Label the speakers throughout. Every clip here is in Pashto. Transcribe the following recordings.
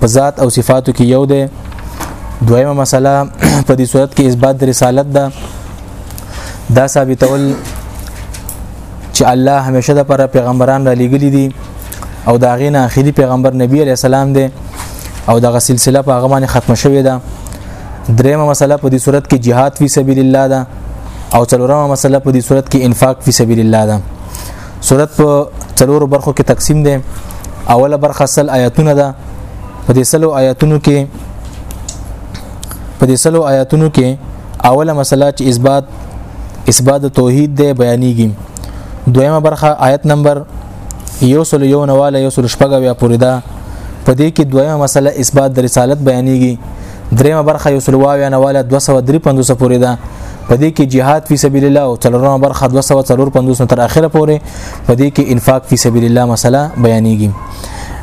Speaker 1: په ذات او صفاتو کې یو دی دویمه مسله په دې صورت کې اثبات د رسالت ده دا ثابتول چې الله همیشه د پر پیغمبران را لېګلي دي او دا غینه اخیری پیغمبر نبی علی السلام دی او دغه سلسله په هغه باندې ختم شوې ده دریمه مسله په دې صورت کې jihad فی سبیل الله ده او څلورمه مسله په دې صورت کې انفاق فی سبیل الله ده صورت په څلورو برخو کې تقسیم دی اوله برخه سل آیاتونه ده په دې سلو آیاتونو کې په دې سلو آیاتونو کې اوله مسله چې اثبات اثبات توحید دی بیانېږي دویمه برخه آیت نمبر یو سل یو نواله یو سل شپږه بیا پوری ده په دې کې دویمه مسله اثبات د رسالت بیانېږي دریمه برخه یو سلواوی نه والا 253 پورې ده په دې کې jihad فی سبیل الله او څلورمه برخه 245 تر اخره پورې په دې کې انفاق فی سبیل الله مسله بیانېږي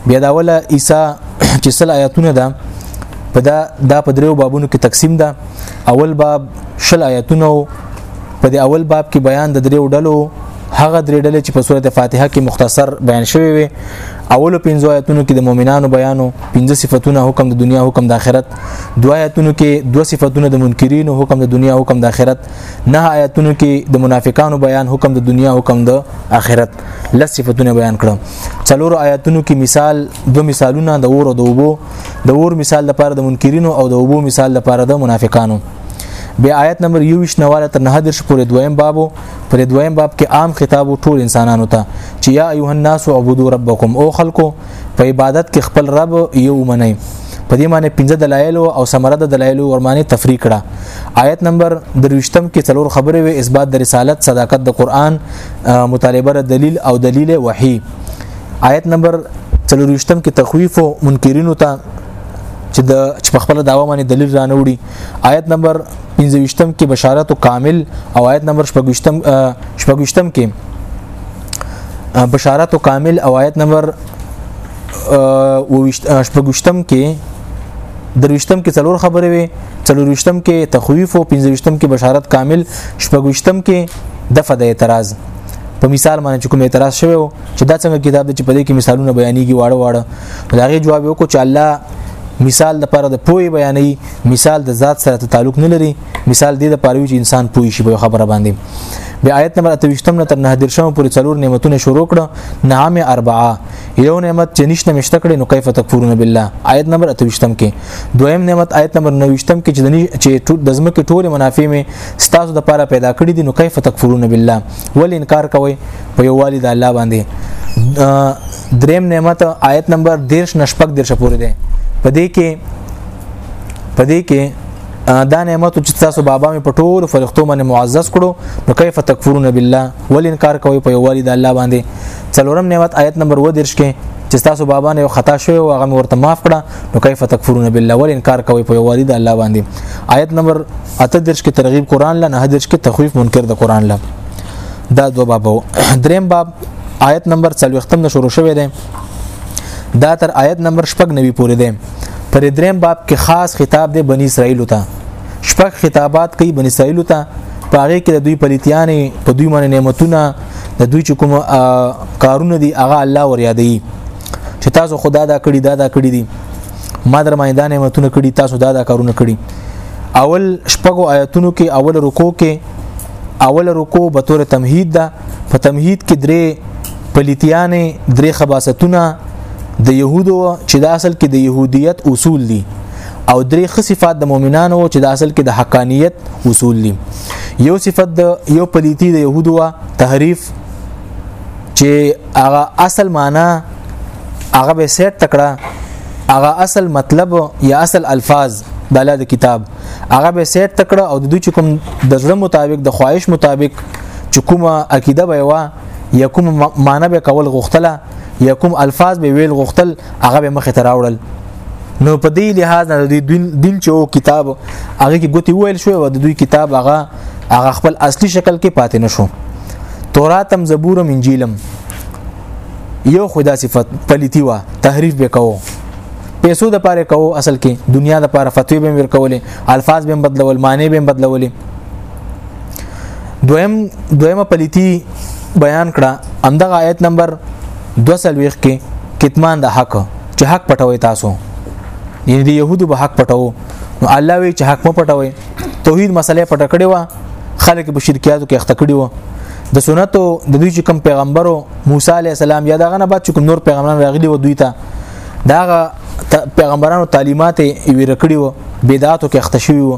Speaker 1: بیا دا ولا عیسی چې سل آیاتونه ده په دا دا په دریو بابونو کې تقسیم ده اول باب شل آیاتونه په دې اول باب کې بیان د دریو ډلو هغه درې ډلې چې په سورته فاتحه کې مختصر بیان شوی وي اولو پنځو آیتونو کې د مؤمنانو بیانو پنځه صفاتونه حکم د دنیا حکم د آخرت دوه آیتونو کې دوه صفاتونه د منکرینو حکم د دنیا حکم د آخرت نه آیتونو کې د منافقانو بیان حکم د دنیا حکم د آخرت لس صفاتونه بیان کړم څلورو آیتونو کې مثال دو مثالونه د اور او د اوبو د اور مثال لپاره د منکرینو او د اوبو مثال لپاره د منافقانو بیا آیت نمبر 21 نواله تر 9 درش پورې دویم بابو پر دویم باب کې عام خطاب ټول انسانانو ته چې یا ایه الناس عبدو ربکم او خلکو په عبادت کې خپل رب یو منئ په دې معنی پنځه دلایل او ثمره د دلایل ورمانه تفریق کړه آیت نمبر دروشتم کې څلور خبرې وي اثبات د رسالت صداقت د قران مطالبه د دلیل او دلیل وحی آیت نمبر څلورشتم کې تخویف او منکرینو ته چې د خپل داوا باندې دلیل رانه وړي آیت نمبر پنځويشتم کې بشارت کامل او آیت نمبر شپږوشتم شپږوشتم کې بشارت کامل او آیت نمبر شپږوشتم کې دروشتم کې څلور خبرې وي څلوروشتم کې تخویف او پنځوشتم کې بشارت کامل شپږوشتم کې دفع د اعتراض په مثال باندې کوم اعتراض شوی و چې دا څنګه کتاب د چې په دې کې مثالونه بیانېږي واړه واړه دا غي جواب وکړو چې الله مثال د پر د پوي بیانې مثال د ذات سره تعلق نه لري مثال دې د پاره چې انسان پوي شي په خبره باندې بیا آیت نمبر 28 نه تر 9 درشم پورې څلور نعمتونه شروع کړه نعمه اربعه یو نعمت چې نشته مشته کړي نو کیف تکفرون بالله آیت نمبر 28 کې دویم نعمت آیت نمبر 29 کې چې د چې د زمکه ټول منافع می ستاسو د پاره پیدا کړی دي نو کیف تکفرون بالله ول انکار کوي په یو والي د الله باندې دریم نعمت آیت نمبر 13 نشپک درشه پورې ده پدې کې په دې کې دا نعمت چې تاسو بابا مې په ټول فرښتو باندې معزز کړو نو کیف تکفرون بالله ول انکار کوي په یووالي د الله باندې څلورم نعمت آیت نمبر 2 درش کې چې تاسو بابا نه خطا شوی او هغه ورته معاف کړه نو کیف تکفرون بالله ول انکار کوي په یووالي د الله باندې آیت نمبر 8 درش کې ترغیب قران له نه درش کې تخویف منکر د قران له دا دو باب دریم باب آیت نمبر 40 ختم شروع شوی دی دا تر آیت نمبر 99 پورې دی پر دریم باب کې خاص خطاب دی بنی اسرائیل ته شپږ خطابات کوي بنی اسرائیل ته پاره کې د دوی پلیتیانې په دوی باندې نعمتونه د دوی چې کوم کارونه دي هغه الله ور یادې چې تاسو خدا دا کړی دا دا کړی دي ما در باندې دا نعمتونه کړی تاسو دا دا کارونه کړی اول شپږو آیتونو کې اول رکو کې اول رکو به تور تمهید ده په تمهید کې درې پلیتیانې درې خباستونه د يهودو چې د اصل کې د يهودیت اصول دي او درې خ صفات د مؤمنانو چې د اصل کې د حقانیت اصول دي یو صفت د یو پلیتی د يهودو تحریف چې هغه اصل معنا هغه به سیټ تکړه هغه اصل مطلب یا اصل الفاظ د الله د کتاب هغه به سیټ تکړه او د دوی کوم د ځړه مطابق د خواهش مطابق چې کومه عقیده به وا یا کوم معنی به کول غوښتله یا کوم الفاظ به ویل غوښتل هغه به مخ ته راوړل نو په دې لحاظ د دوی دین چې او کتاب هغه کې ګوتی ویل شو او د دوی کتاب هغه هغه خپل اصلي شکل کې پاتې نشو توراتم زبورم انجیلم یو خدا صفت پلیتی وا تحریف به کوو پیسو د پاره کوو اصل کې دنیا د پاره فتوی به ور کولې الفاظ به بدلول معنی به بدلولې دویم دویمه پلیتی بیان کړه اندغه آیت نمبر 220 کې کتمان د حق چې حق پټوي تاسو یعنی د يهودو به حق پټو نو الله وی چې حق مو پټوي توحید مسله پټ کړی و خلک په شرکیاتو کې اخته کړی و د سنتو د دوی چې کوم پیغمبرو موسی علی السلام یا دغه نه بعد چې کوم نور پیغمبران راغلي و دوی ته داغه پیغمبرانو تعلیمات یې ورکړي و بدعاتو کې اخته شوی و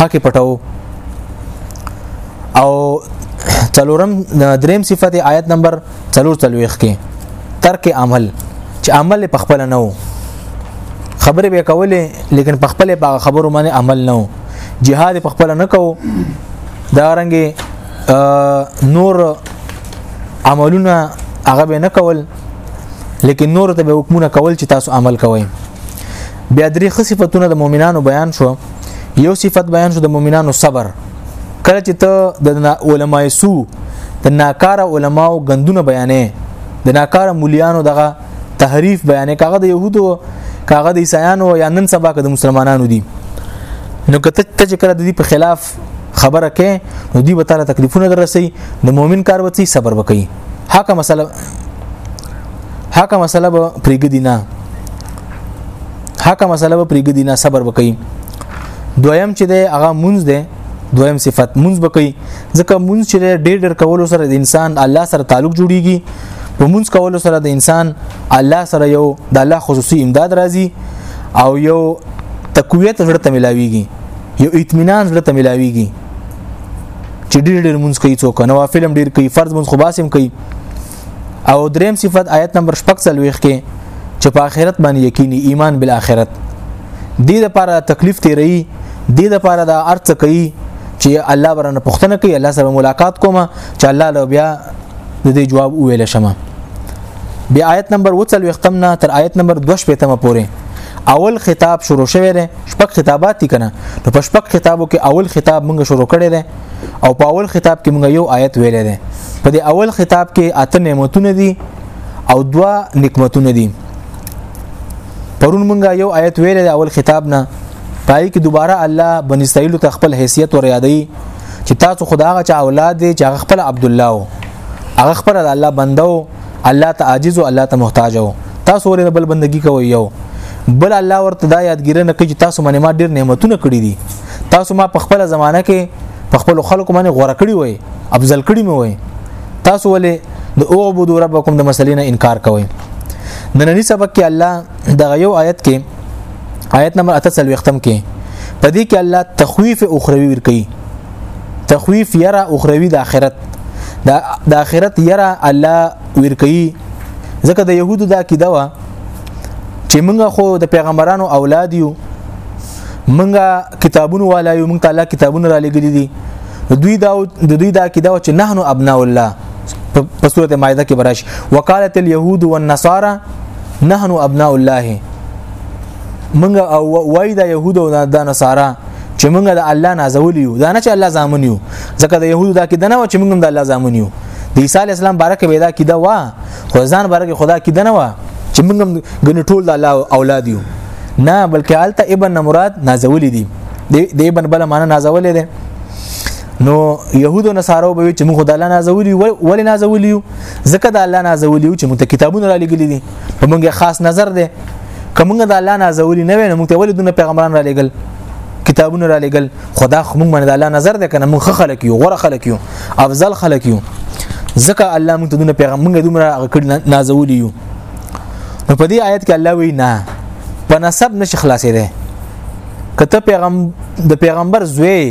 Speaker 1: حق پټو او څلورم دریم صفت آیت نمبر 43 کې ترک عمل چې عمل په خپل نه وو خبرې به کولې لیکن په خپل په خبرو باندې عمل نه وو jihad په خپل نه کو دا رنګي نور عملونه هغه به نه کول لیکن نور ته به حکمونه کول چې تاسو عمل کوئ بیا درې ښه صفاتونه د مؤمنانو بیان شو یو صفت بیان شو د مؤمنانو صبر کله چې ته د علماء سو د ناکاره علماو غندونه بیانې د ناکاره مليانو دغه تحریف بیانې کاغه د يهودو کاغه د عیسایانو یا نن سبا کې د مسلمانانو دي نو کته ته چې کړه د دې په خلاف خبره کې نو دی به تعالی تکلیفونه درسي د مؤمن کار وتی صبر وکي حق مسله حق مسله به پرېګ دینه حق مسله به پرېګ دینه صبر وکړي دویم چې دی هغه مونږ دی دویم صفت مونږ بکې ځکه مونږ چې ډېر ډېر کولو سره د انسان الله سره تعلق جوړیږي په مونږ کولو سره د انسان الله سره یو د الله خصوصي امداد راځي او یو تقویت زړه ته ملاويږي یو اطمینان زړه ته ملاويږي چې ډېر ډېر مونږ کوي څوک نوافل هم ډېر کوي فرض مونږ خو باسم کوي او دریم صفت آیت نمبر 46 کې چې په آخرت باندې یقیني ایمان بالآخرت دې لپاره تکلیف تیری دې لپاره د ارڅ کوي چې الله برنه پښتنه کوي الله سره ملاقات کوم چې الله له بیا د دې جواب ویل شمه بیا آیت نمبر 40 ختمنا تر آیت نمبر 2 پېتمه پورې اول خطاب شروع شوی دی شپږ خطابات دي کنه نو په شپږ خطابو کې اول خطاب موږ شروع کړی دی او په اول خطاب کې موږ یو آیت ویل دي په دې اول خطاب کې اته نعمتونه دي او دوا نعمتونه دي پرون موږ یو آیت ویل دي اول خطاب نه پای کې دوباره الله بن اسرائیل ته خپل حیثیت ور یادې چې تاسو خداغه چا اولاد دي چې خپل عبد الله او هغه خپل الله بندو الله ته عاجز او الله ته محتاج او تاسو ورنه بل بندگی کوي یو بل الله ورته دا یادګیره نه کوي چې تاسو باندې ما ډیر نعمتونه کړی دي تاسو ما په خپل زمانہ کې په خپل خلکو باندې غوړه کړی وای افضل کړی مې وای تاسو ولې د اوعبدو ربکم د مسلې نه انکار کوئ نننی سبق کې الله د یو آیت کې آیت نمبر 38 ختم کې په دې کې الله تخویف اخروی ور کوي تخویف یرا اخروی د آخرت د آخرت یرا الله ور کوي ځکه د يهودو دا کیده وا چې موږ خو د پیغمبرانو اولاد یو منګه کتابونو والا یو موږ تعالی کتابونه را لګی دي دوی دا د دوی دا کیدا چې نحنو ابناء الله په سورته مائده کې براش وقالت اليهود والنصارى نحن ابناء الله منګه او وای دا يهود او دا نصارا چې منګه د الله نازول یو دا نه چې الله زامن یو ځکه د يهود دا کې دنه و چې منګه د الله زامن یو د عیسی علی السلام بارک به دا کې دا و خو ځان بارک خدا کې دنه و چې منګه ګنې ټول د الله اولاد یو نه بلکې الته ابن نه مراد نازولې دي د ابن بل معنی نازولې ده نو يهودو نصارو به چې موږ د الله نازولي ول نازولي ځکه د الله نازولي چې موږ ته کتابونه را لګلې دي په موږ خاص نظر ده کومه د الله نازولي نه وینم موږ ته ولې دونه پیغمبران را لګل کتابونه را لګل خدا خو موږ باندې د الله نظر ده کنه موږ خلک یو غوره خلک یو افضل خلک یو ځکه الله موږ ته دونه پیغمبر موږ دومره کړ نازولي یو نو په دې آیت کې الله وی نه په نسب نشي خلاصې ده کته پیغام د پیغمبر زوی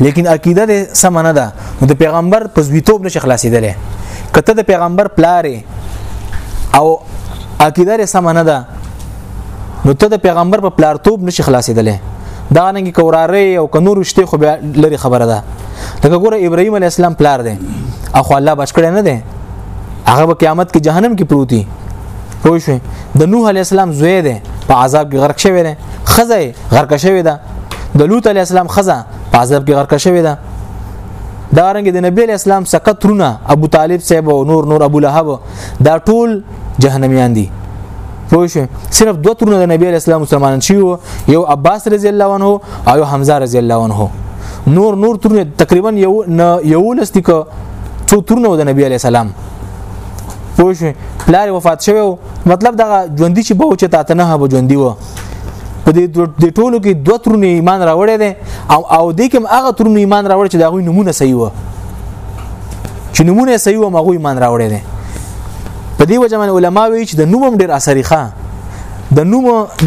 Speaker 1: لیکن عقیده دې سم نه ده د پیغمبر په زویتوب نشي خلاصې ده کته د پیغمبر پلارې او عقیده دې سم نه ده نو ته د پیغمبر په پلارتوب نشي خلاصې ده دا ننګ کوراره او کنور شته خو لري خبره ده لکه ګوره ابراهيم عليه السلام پلار دی اخو الله بچ کړی نه دی هغه په قیامت کې جهنم کې پروت دی پوه شو د نوح علی السلام زوی دی په عذاب کې غرق شوی دی خزه غرق شوی ده د لوط علی السلام خزه په عذاب کې غرق شوی ده دا رنګ د نبی اسلام سکت رونه ابو طالب صاحب او نور نور ابو لهب دا ټول جهنميان دي پوه شو صرف دوه ترونه د نبی اسلام مسلمانان شي یو عباس رضی الله عنه او حمزه رضی الله عنه نور نور ترونه تقریبا یو یو لستیک څو ترونه د نبی علی السلام پوه شو پلار وفات شوی مطلب دا ژوندۍ چې به چې تاته نه به ژوندۍ و په دې ټولو کې دوه ترونه ایمان راوړی دی او او دې کوم هغه ترونه ایمان راوړ چې دا غوي نمونه صحیح و چې نمونه صحیح و مغوي ایمان راوړی دی په دې وجه باندې علما وی چې د نوم ډیر اثرې ښه د نوم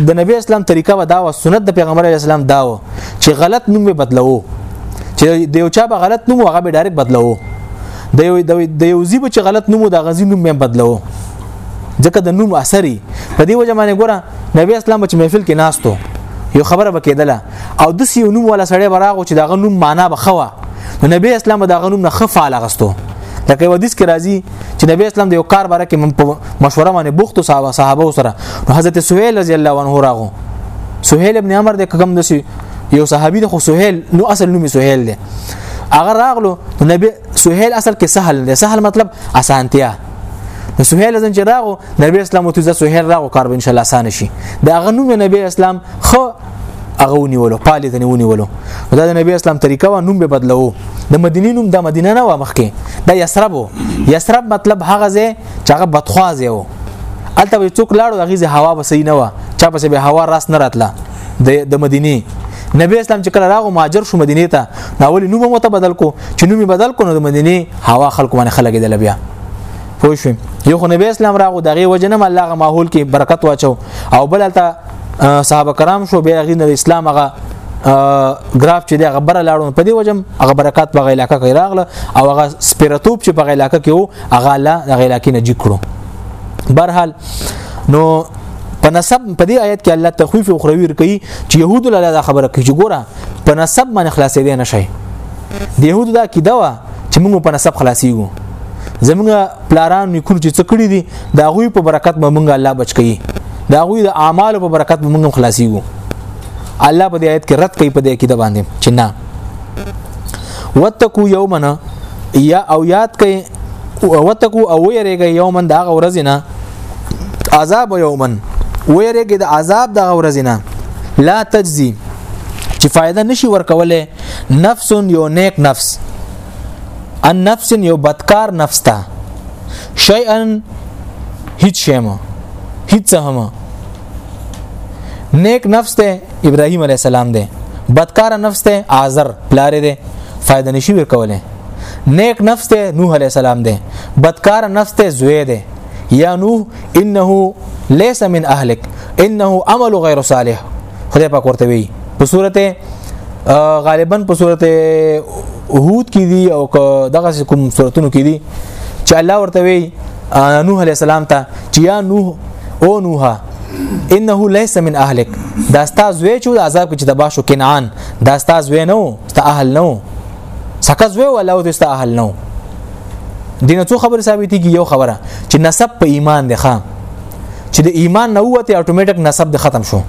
Speaker 1: د نبی اسلام طریقه و دا و سنت د پیغمبر اسلام دا و چې غلط نوم به بدلوو چې د یو چا به غلط نوم هغه به ډایرک بدلو د یو د یو زیب چې غلط نوم د غزي نوم به بدلو ځکه د نوم اثرې په دې وجه باندې ګوره نبی اسلام چې محفل کې ناستو یو خبره وکیدله او د سیو نوم ولا سړی براغو چې دغه نوم معنا بخوا نو نبی اسلام دغه نوم نه خفه لغستو لکه یو حدیث کې راځي چې نبی اسلام د یو کار باره کې مشوره باندې بوخت او صحابه صحابه سره نو حضرت سهیل رضی الله عنه راغو سهیل ابن عمر د کوم دسی یو صحابي د خو سهيل نو اصل نوم سهيل دی هغه راغلو نبی سهيل اصل کې سهل دی سهل مطلب اسانتیا نو سهيل ځن چې راغو نبی اسلام او تزه سهيل راغو کار به ان شاء الله اسانه شي دا هغه نوم نبی اسلام خو هغه ونیولو پالې ته ونیولو دا د نبی اسلام طریقه و نوم به بدلو د مدینې نوم د مدینه نه و مخکې دا یسرب و یسرب مطلب هغه ځای چې هغه بدخوازه و الته به څوک لاړو هغه ځای هوا به صحیح نه و چا به به هوا راس نه راتله د مدینه نبی اسلام چې کله راغو مهاجر شو مدینه ته دا ولی نوم مو ته بدل کو چې نوم بدل کو نو د مدینه هوا خلکو باندې خلک دل بیا پوه شو یو خو نبی اسلام راغو دغه وجنم الله غ ماحول کې برکت واچو او بل ته صحابه کرام شو بیا غین د اسلام هغه ګراف چې د غبره لاړو په دې وجم هغه برکات په علاقې کې راغله او هغه سپیرتوب چې په علاقې کې وو هغه لا د علاقې نه جکړو برحال نو په نسب په دې آیت کې الله تخویف او خرویر کوي چې يهود له دا خبره کوي چې ګوره په نسب باندې خلاصې دي نه شي د يهود دا کیده وا چې موږ په نسب خلاصيږو زمونږ پلاران نکونه چې څکړي دي دا غوي په برکت به موږ الله بچ کوي دا غوي د اعمال په برکت به موږ خلاصيږو الله په دې آیت کې رد کوي په دې کې د باندې چې نه وتقو یومنا یا او یاد کئ او وتقو او ويريږي يومن دا غورزنا عذاب يومن ويريږي د عذاب دا غورزنا لا تجزي چې فائدہ نشي ورکوله نفس یو نیک نفس ان نفس یو بدکار نفس تا شیئا هیڅ شی ما هیڅ هم نیک نفس ته ابراهيم عليه السلام دی بدکار نفس ته آزر پلار دی فائدہ نشي ورکوله نیک نفس ته نوح عليه السلام دی بدکار نفس ته زوی دی یا نوح انه ليس من اهلك انه عمل غير صالح خدای پاک ورته وی په سورته غالبا په سورته هود کې دي او دغه کوم سورتونو کې دي چې الله ورته وی نوح عليه السلام ته چې یا نوح او نوح انه ليس من اهلك دا استاز وی چې د عذاب کې تباہ شو کنعان دا استاز وی نو ست اهل نو سکز وی ولا او دست اهل نو دینه څو خبره ثابتې کی یو خبره چې نسب په ایمان دی خام چې د ایمان نه وته اتوماتیک نسب د ختم شو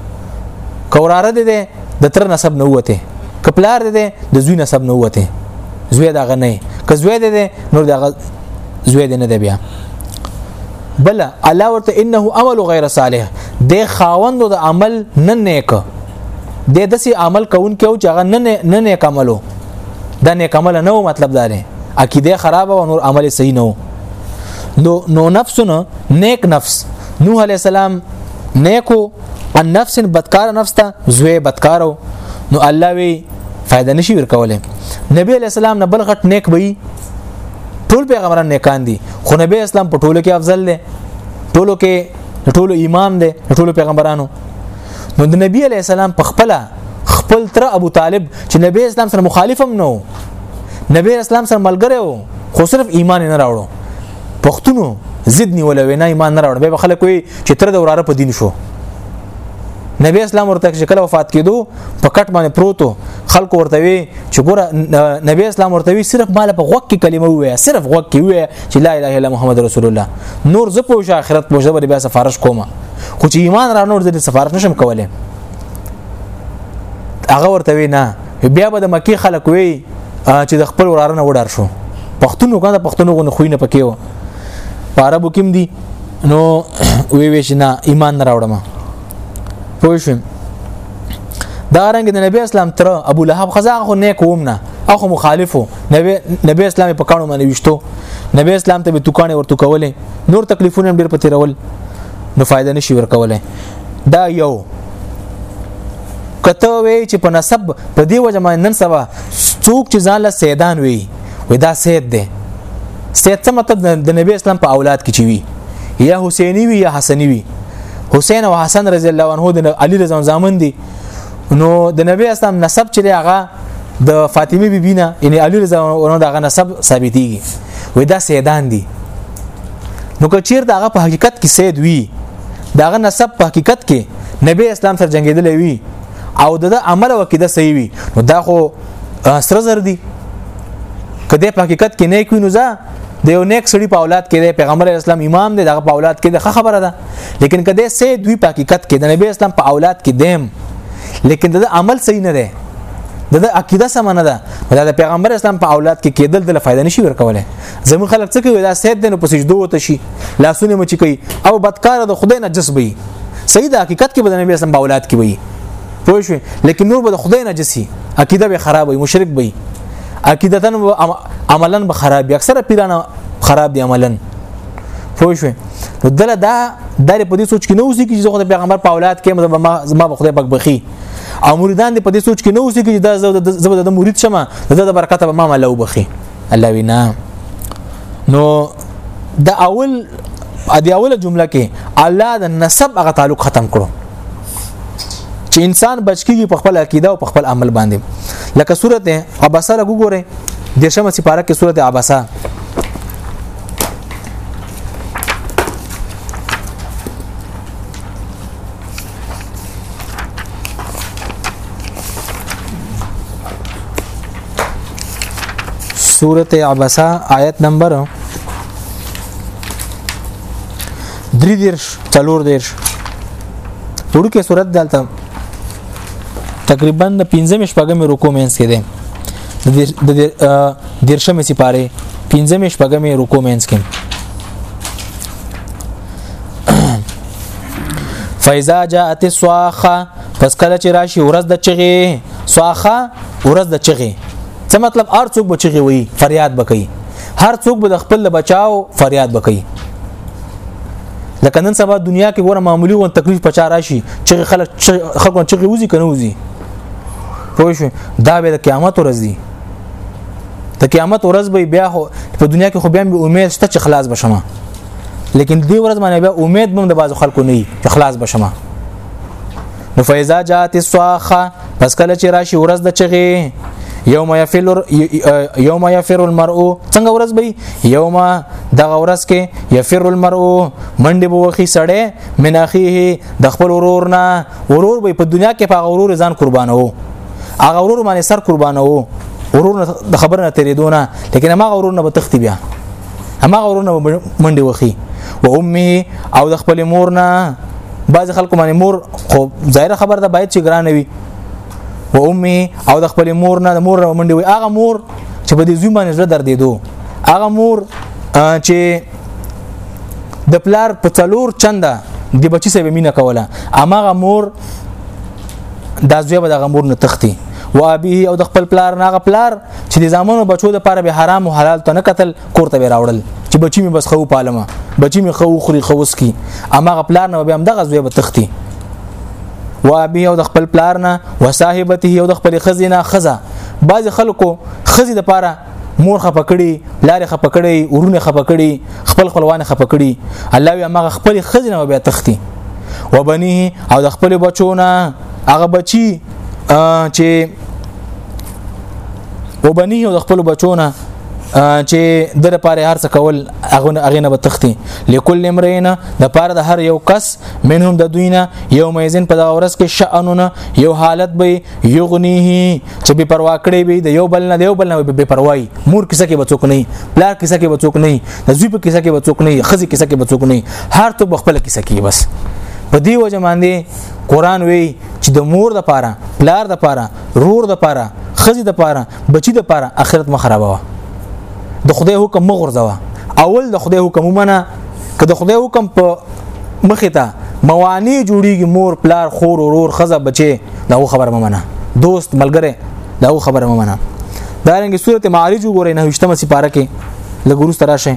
Speaker 1: کوراره دی د تر نسب نه وته کپلار دی د زوی نسب نه وته زوی دا غنه کزوی دی نور دا زوی دی نه دی بیا بل الله ورته انه عمل غیر صالح د خاوند د عمل نه نیک د دسي عمل کون کې او چې هغه نه نه نیک عملو دا نیک عمل نه مطلب دا نه عقیده خراب او نور عمل صحیح نه نو نو نفسونه نیک نفس نوح علی السلام نیکو ان نفس بدکار نفس ته زوی بدکارو نو الله وی فائدہ نشي ورکوله نبی علی السلام نه بل غټ نیک وي ټول پیغمبران نیکان دي خو نبی اسلام په ټولو کې افضل دی ټولو کې ټولو امام دی ټولو پیغمبرانو نو د نبی علی السلام په خپل خپل تر ابو طالب چې نبی اسلام سره مخالفم نو نبی اسلام سره ملګری وو خو صرف ایمان نه راوړو پښتونو ضد نیول وینا ایمان نه راوړ به خلک وي چې تر د وراره په دین شو نبی اسلام ورته چې کله وفات کېدو په کټ باندې پروتو خلکو ورته وی چې ګوره نبی اسلام ورته وی صرف مال په غوږ کې کلمه وایي صرف غوږ کې وایي چې لا اله الا محمد رسول الله نور زه په شو آخرت په ژبه بیا سفارش کوم خو چې ایمان را نور د سفارش نشم کولای هغه ورته وی نه بیا به د مکی خلک وی چې د خپل ورارنه وډار شو پښتون وګړه پښتون وګړه خوینه پکې و عربو کې دي نو وی وی شنه ایمان راوړم پوښ دا رنګ د نبی اسلام تر ابو لهب خزا خو نیک ووم نه اخو مخالفو نبی نبی اسلام په کانو باندې وشتو نبی اسلام ته به توکانه ورته کولې نور تکلیفونه ډیر پتی رول نو فائدہ نشي ورکولې دا یو کته وی چې په نسب په دی وجه باندې نن سبا څوک چې ځان له سیدان وی وی دا سید دی سید څه مطلب د نبی اسلام په اولاد کې چی وی یا حسینی وی یا حسنی وی حسین او حسن رضی الله عنه د علی رضی الله زامن دي نو د نبی اسلام نسب چې هغه د فاطمه بی بی نه یعنی علی رضی الله عنه دغه نسب ثابتېږي وې دا سیدان دي نو که چیر دغه په حقیقت کې سید وي دغه نسب په حقیقت کې نبی اسلام سره جنگیدل وي او د عمل او عقیده صحیح وي نو دا خو سره زر دي کله په حقیقت کې نه کوي نو ځا د یو نیک سړي په اولاد کې د پیغمبر اسلام امام دی دغه په اولاد کې د خبره ده لیکن کده سه دوی په حقیقت کې د نبی اسلام په اولاد کې دیم لیکن د عمل صحیح نه دی د عقیده سم نه ده دا د پیغمبر اسلام په اولاد کې کېدل د فائدہ نشي ورکوله زمون خلک څه کوي دا سید دنه په سجدو وته شي لاسونه مچ کوي او بدکار د خدای نه جذبي صحیح د حقیقت کې بدن نبی اسلام په اولاد کې وي پوه شو لیکن نور به د خدای نه جسي عقیده به خراب وي مشرک وي عقیدتا عملا به خراب وي اکثره پیران خراب دي عملا پوه شو نو دله دا د په دې سوچ کې نه اوسې چې زه د پیغمبر په اولاد کې مزه ما زما په خدای پاک بخي او مریدان دې په دې سوچ کې نه اوسې چې دا زه د مرید شمه زه د برکت به ما ملو بخي الله وینا نو د اول د اوله جمله کې الله د نسب هغه تعلق ختم کړو چې انسان بچکیږي په خپل عقیده او په خپل عمل باندې لکه سورته عباسه لګو ګوره د شمه سپاره کې سورته عباسه سورت عبسا آیت نمبر دری دیرش چلور دیرش وړوکې صورت دلته تقریبا د 15 شپږمې رکو مینس کې دی د دیرشمې سپاره 15 شپږمې رکو مینس کې فاذا جاءت الصاخه پس کله چې راشي ورځ د چغې صاخه ورځ د چغې څه مطلب هر څوک به چغې وي فریاد بکوي هر څوک به د خپل بچاو فریاد بکوي لکه نن سبا دنیا کې ګوره معمولی و تکلیف پچا راشي چې خلک خلکو چې وزي کنه وزي پوه شو دا به د قیامت ورځ دی د قیامت ورځ به بیا په دنیا کې خو بیا به امید شته چې خلاص بشمه لیکن دې ورځ باندې بیا امید بم د بازو خلکو نه اخلاص بشمه نو فیضا جات الصاخه پس کله چې راشي ورځ د چغې یوم یفر یوم یفر المرء څنګه ورځ به یوم دغه ورځ کې یفر المرء منډه به وخی سړې من اخیه د خپل ورور نه ورور به په دنیا کې په غرور ځان قربانو هغه ورور باندې سر قربانو ورور د خبر نه تیرېدونه لیکن ما ورور نه به تختی بیا همغه ورونه منډي وخی و امه او د خپل مور نه بعض خلکو باندې مور خو ظاهره خبر ده باید چې ګران وي و امه او د خپل مور نه د مور نه منډي وي هغه مور چې په دې زوی باندې زړه درد دیدو هغه مور چې د پلار په څلور چنده د بچی سره مینه کوله اماغه مور دا زوی به د غمور نه تختی و ابي او د خپل پلار نه غ پلار چې د زامنو بچو د پاره به حرام او حلال ته نه قتل کوړته به راوړل چې بچی می بس خو پالمه بچی می خو خوري خوس کی اما غپلار نه به هم دغه زوی به تختی و ابي او د خپل پلار نه و صاحبته او د خپل خزینه خزه بعض خلکو خزي د پاره مور خپکړي لار خپکړي ورونه خپکړي خپل خپلوان خپکړي الله یې هغه خپل خزینه به تختی وبنيه او د خپل بچونه هغه بچي چې وبني او خپل بچونه چې د لپاره هر څه کول هغه هغه نه بتختی لکل امرینا د پاره د هر یو کس منهم د دوینا یوم یزن په دغه ورځ کې شأنونه یو حالت به یغنیه چې به پروا کړی به د یو بل نه د یو بل نه به پروايي مور کیسه کې بچوک نه پلار کیسه کې بچوک نه د زوی په کیسه کې بچوک نه خزي کیسه کې بچوک نه هر ته بخپل کیسه کې بس په دی وجه باندې قران وی چې د مور د پاره پلار د پاره رور د پاره خزي د پاره بچي د پاره اخرت مخربوه د خدای حکم مغرزوه اول د خدای حکم ومنه که د خدای حکم په مخه ته موانع جوړیږي مور پلار خور ورور خزه بچي دا خبره ممنه دوست ملګری دا خبره ممنه دا رنګه سورته معارج وګورئ نه هیڅ تمه سپاره کې لګورو ستراشه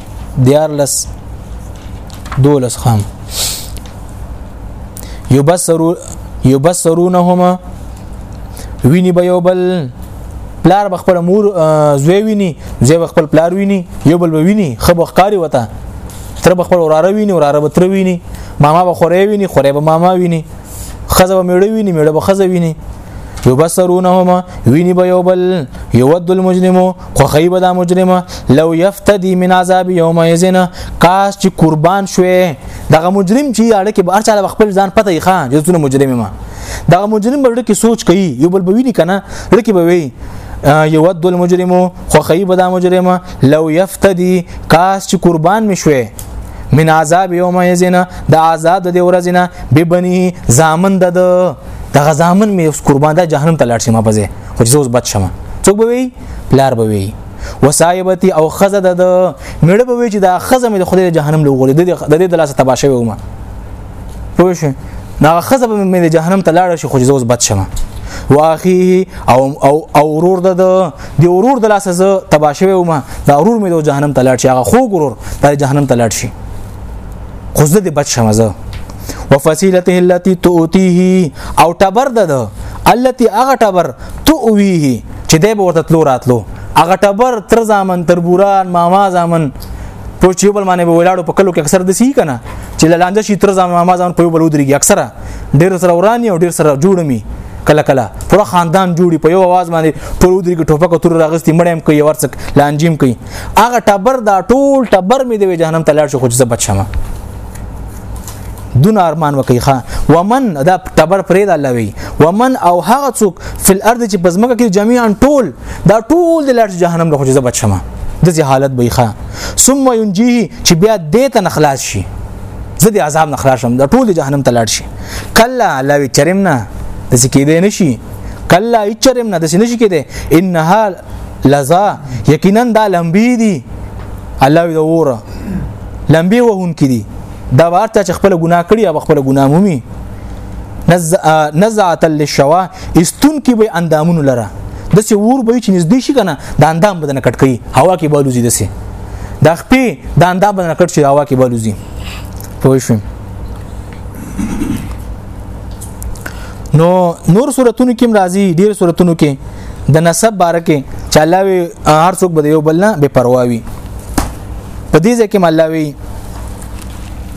Speaker 1: دیارلس دولس خام یبصرو یبصرونهما ویني به یو بل پلار به خپل مور زوی ویني زوی به خپل پلار ویني یو بل به ویني خبر ښکاری وته تر به خپل وراره ویني وراره به تر ویني ماما به خورې ویني خورې به ماما ویني خزه به میړه ویني میړه به خزه ویني یبصرونهما ویني به یو بل یود المجرم خو خیبه دا مجرم لو یفتدی من عذاب یوم یزن کاش چې قربان شوي دغه مجرم چې اړه کې بهر چاله خپل ځان پته یې خان چې څونه مجرم ما دغه مجرم به کې سوچ کوي یو بل به ویني کنه لکه به وی یود المجرم خو خیبه دا مجرم لو یفتدی کاش چې قربان مشوي من عذاب یوم یزنه د عذاب د ورځنه به بنی زامن د دا غزامن مې اوس قربان دا جهنم ته لاړ شي ما پځه خو زوز بچ شمه څوک به وي پلار به وي وصایبتی او خزه د میړه به وی چې دا خزه مې د خدای جهنم لوغړې د دې د لاسه تباشه ومه پوه شو دا خزه به مې د جهنم ته لاړ شي خو زوز بد شمه واخی او او او ورور د دی ورور د لاسه ز تباشه ومه دا ورور مې د جهنم ته لاړ شي هغه خو ورور د جهنم ته لاړ شي خو زه دې بد شمه زه وفصيلته التي تؤتيه او تبر ده التي هغه تبر تؤويه چې دی به ورته تلو راتلو هغه تبر تر ځامن تر بوران ماما ځامن په چې بل باندې ولاړو په کلو کې اکثر د سی کنه چې لاندې شي تر ځامن ماما ځامن په بل ودرېږي اکثر ډېر سره ورانی او ډېر سره جوړمي کله کله پوره خاندان جوړي په یو आवाज باندې پر ودري کې ټوپک تور راغستي مړم کوي ورڅک لانجیم کوي هغه ټبر دا ټول ټبر مې دی جهنم ته لاړ شو خو ځه بچما دون ارمان وکي ښا ومن دا تبر پرې د الله وی ومن او هغه څوک فل ارض چې پزمکه کې جميعا ټول دا ټول د لار جهنم له خوځه بچما د زی حالت به ښا ثم ينجيه چې بیا دې ته نخلاص شي زه د عذاب نخلاص شم دا ټول جهنم ته لاړ شي کلا الله وی چرم نه د څه کې دې نشي کلا چرم نه د څه نشي کې دې انها لزا یقینا دا لمبي دي الله وی وره لمبي وهون کې دي دا ورته چې خپل ګناه کړی او خپل ګناه مومي نزعه للشوا استون کې به اندامونو لره د څه ور به چې نږدې شي کنه د اندام بدن کټ کوي هوا کې بالوزي د څه د خپې د اندام بدن کټ شي هوا کې بالوزي پوه شئ نو نور صورتونو کې راځي ډیر صورتونو کې د نسب بارکه چالاوي هر څوک به یو بل نه بے پرواوي په دې ځکه ملاوي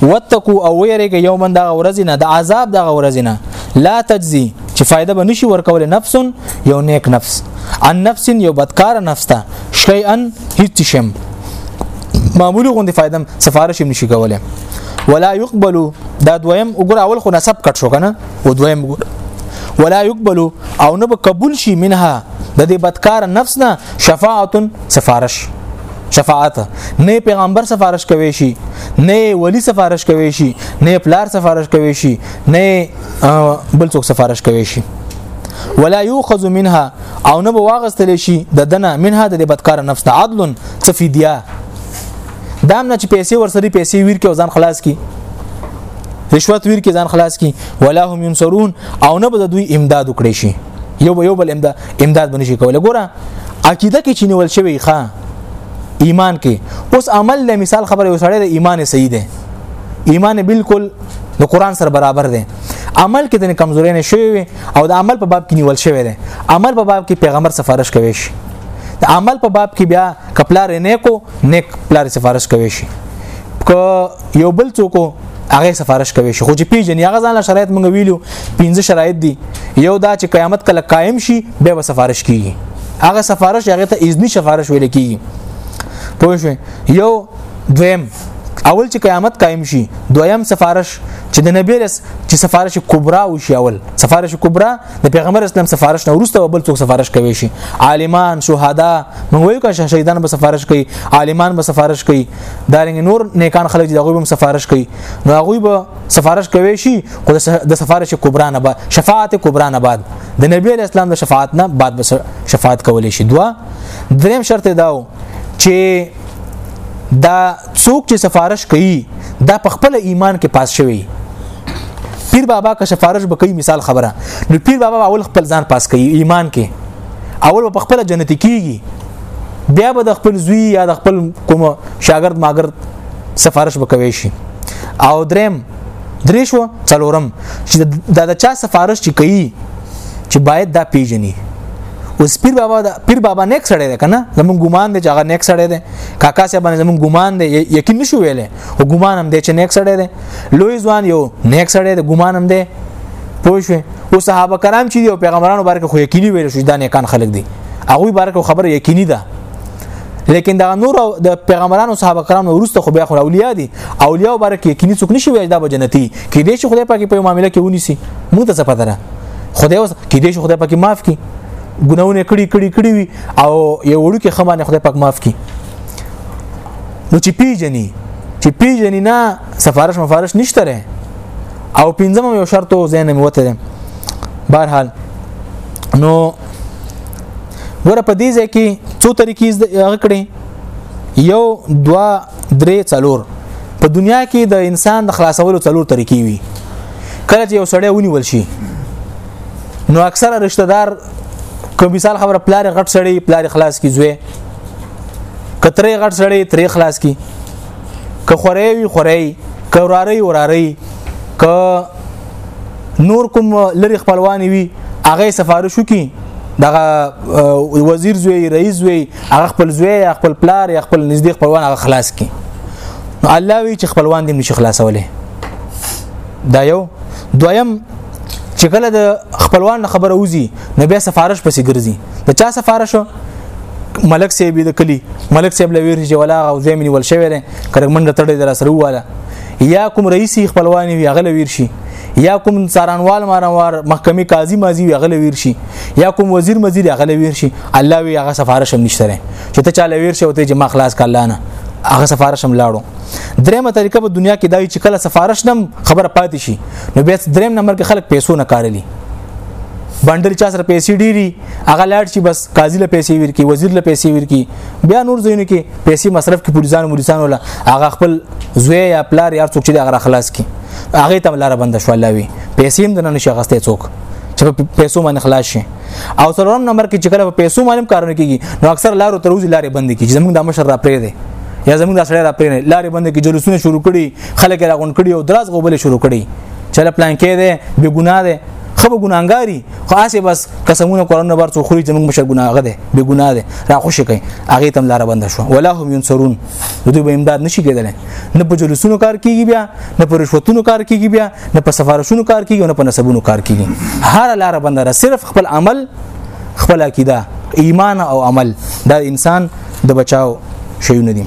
Speaker 1: وتقو او ويرګه یومن دا ورځ نه د عذاب دا ورځ نه لا تجزي چې فائدہ به نشي ورکول نفس یو نیک نفس ان نفس یو بدکار نفس ته شیئا هیڅ شم معمولی غوندي فائدم سفارش هم نشي کوله ولا يقبل دا دویم وګور اول خو نسب کټ شو کنه او دویم وګور ولا يقبل او نه به قبول شي منها د دې بدکار نفس نه شفاعت سفارش شفاعت نه پیغمبر سفارش کوي شي نه ولی سفارش کوي شي نه پلار سفارش کوي شي نه بل څوک سفارش کوي شي ولا یوخذ منها او نه بواغستل شي د دنه منها د بدکار نفس عدل صفیدیا دام نه چې پیسې ورسري پیسې ویر کې ځان خلاص کی رشوت ویر کې ځان خلاص کی ولا هم ينصرون او نه به دوی امداد وکړي شي یو به یو بل امداد امداد باندې شي کوله ګوره عقیده کې چینول شوی ښا ایمان کې اوس عمل له مثال خبره وسړی د ایمان صحیح دی ایمان بالکل د قران سره برابر دی عمل کې د کمزوري نه شوی او د عمل په باب کې نیول شوی دی عمل په باب کې پیغمبر سفارش کوي شي د عمل په باب کې بیا کپلار نه کو نیک پلار سفارش کوي شي که یو بل څوک هغه سفارش کوي شي خو چې پیژنې هغه ځان شرایط مونږ ویلو پنځه شرایط دي یو دا چې قیامت کله قائم شي به به سفارش کیږي هغه سفارش هغه ته اذنی سفارش ویل کیږي پوه شئ یو دویم اول چې قیامت قائم شي دویم سفارش چې د نبی رس چې سفارش کبرا وشي اول سفارش کبرا د پیغمبر اسلام سفارش نه ورسته بل څوک سفارش کوي شي عالمان شهدا موږ ویو کا شهیدان به سفارش کوي عالمان به سفارش کوي دارنګ نور نیکان خلک دغه به سفارش کوي نو هغه به سفارش کوي شي خو د سفارش کبرا نه بعد شفاعت کبرا نه بعد د نبی اسلام د شفاعت نه بعد به شفاعت کول شي دوا دریم شرط داو چې دا څوک چې سفارش کوي دا په خپل ایمان کې پاس شوی پیر بابا که سفارش بکې مثال خبره نو پیر بابا اول خپل ځان پاس کوي ایمان کې اول په خپل جنت کېږي بیا به د خپل زوی یا د خپل کوم شاګرد ماګرد سفارش وکوي شي او دریم درې شو څلورم چې دا د چا سفارش چې کوي چې باید دا پیژني اوس پیر بابا دا پیر بابا نیک سړی دی کنه زمون ګمان دی چې هغه نیک سړی دی کاکا صاحب باندې زمون ګمان دی یقین نشو ویلې او ګمان هم دی چې نیک سړی دی لوی ځوان یو نیک سړی دی ګمان هم دی پوه شو او صحابه کرام چې دی او پیغمبرانو بارکه خو یقیني ویل شو دا نیکان خلک دي هغه بارکه خبره یقیني ده لیکن دا نور د پیغمبرانو صحابه کرامو ورسته خو بیا خو اولیاء دي اولیاء بارکه یقیني څوک نشي ویل دا به جنتی کې دې شي خدای پاکي په معاملې کې ونی سي موږ ته څه پته خدای اوس کې دې شو خدای پاک معاف کړي ګناونه کړي کړي کړي وي او یو وړو کې خمانه خدای پاک معاف کړي نو چې پیجنې چې پیجنې نه سفارش مفارش نشته ره او پنځم یو شرط او زین مې وته بهر حال نو ور په دې ځای کې څو طریقې هغه کړې یو دوا درې څلور په دنیا کې د انسان د خلاصولو څلور طریقې وي کله چې یو سړی ونیول شي نو اکثره رشتہ دار کوم مثال خبره پلار غټ سړی پلار خلاص کی زوی کترې غټ سړی ترې خلاص کی که خورې وی خورې که وراره وراره که نور کوم لری خپلوان وي هغه سفارش وکي دغه وزیر زوی رئیس زوی هغه خپل زوی یا خپل پلار یا خپل نږدې خپلوان هغه خلاص کی نو الله وی چې خپلوان دې نشي خلاصولې دا یو دویم چې کله د خپلوان خبره وزي نو بیا سفارش پسې ګرځي د چا سفارش ملک صاحب د کلی ملک صاحب لویر چې ولا او زمینی ول شوی کړه منډه تړې در سره واله یا کوم رئیسی خپلوانی وی هغه لویر شي یا کوم څارنوال مارنوار محکمه قاضي مازی وی هغه لویر شي یا کوم وزیر مزیر هغه لویر شي الله وی هغه سفارش هم نشته چې ته چاله ویر شي او ته جما خلاص کاله نه هغه سفارش هم لاړو درېمه طریقه په دنیا کې دا چې کله سفارش نم خبره پاتې شي نو بیا درېم نمبر کې خلک پیسو نه کارلی بندر چا سره پیسې ډيري هغه لاړ شي بس قاضي له پیسې ورکی وزیر له پیسې ورکی بیا نور زینو کې پیسې مصرف کې پولیسانو مریسانو له هغه خپل زوی یا پلار یا څوک چې د هغه خلاص کی هغه تم لار بند شو الله وی پیسې هم نه نشي غسته څوک چې په پیسو باندې خلاص شي او څلورم نمبر کې چې کله په پیسو باندې کارونه کیږي نو اکثر لارو تر وځي لارې بند کیږي زموږ د مشر را پرې دی یا زموږ د سړی را پرې نه لارې بند کې جلوسونه شروع کړي خلک راغون کړي او دراز غوبل شروع کړي چې پلان کې دی بګناه دی خو ګناګاری خو اسه بس قسمونه قران بار څو خوري چې موږ مشه ګناه غده به ګناه ده را خوشی کوي هغه تم لار بند شو ولا هم ينصرون دوی به امداد نشي کېدل نه په جلوسونو کار کیږي بیا نه په رشوتونو کار کیږي بیا نه په سفارشونو کار کیږي نه په نسبونو کار کیږي هر لار بند را صرف خپل عمل خپل عقیده ایمان او عمل دا انسان د بچاو شیونه دي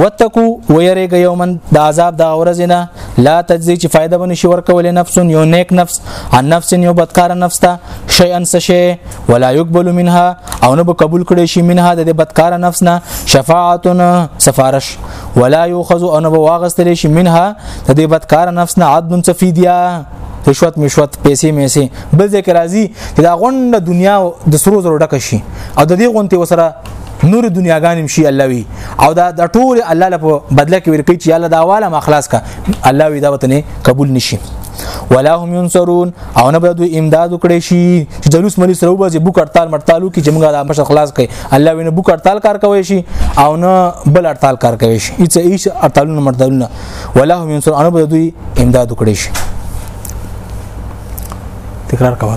Speaker 1: وتکو ويرګ یومن د عذاب د اورزنه لا تجزي چې فائدہ بنه شي ورکول نفس یو نیک نفس ان نفس یو بدکار نفس ته شي ان شي ولا يقبل منها او نه قبول کړي شي منها د بدکار نفس نه شفاعتنا سفارش ولا يؤخذ او نه واغستل شي منها د بدکار نفس نه عدن سفیدیا رشوت مشوت پیسې میسې بل ذکر راځي چې دا غونډه دنیا د سرو زرو ډک شي او د دې غونته وسره نور دنیاګان هم شي الله وی او دا د ټول الله له بدله کې ورکی چې الله دا والا ما خلاص کا الله وی دا وتنه قبول نشي ولا هم ينصرون او نه به دوی امداد وکړي شي چې جلوس ملي سره وبځي بو کړتال مرتالو کې چې موږ د مشر خلاص کړي الله وینه بو کړتال کار کوي شي او نه بل اړتال کار کوي شي هیڅ هیڅ اړتالونه مرتالونه ولا هم ينصرون او نه به دوی امداد وکړي شي تکرار کوه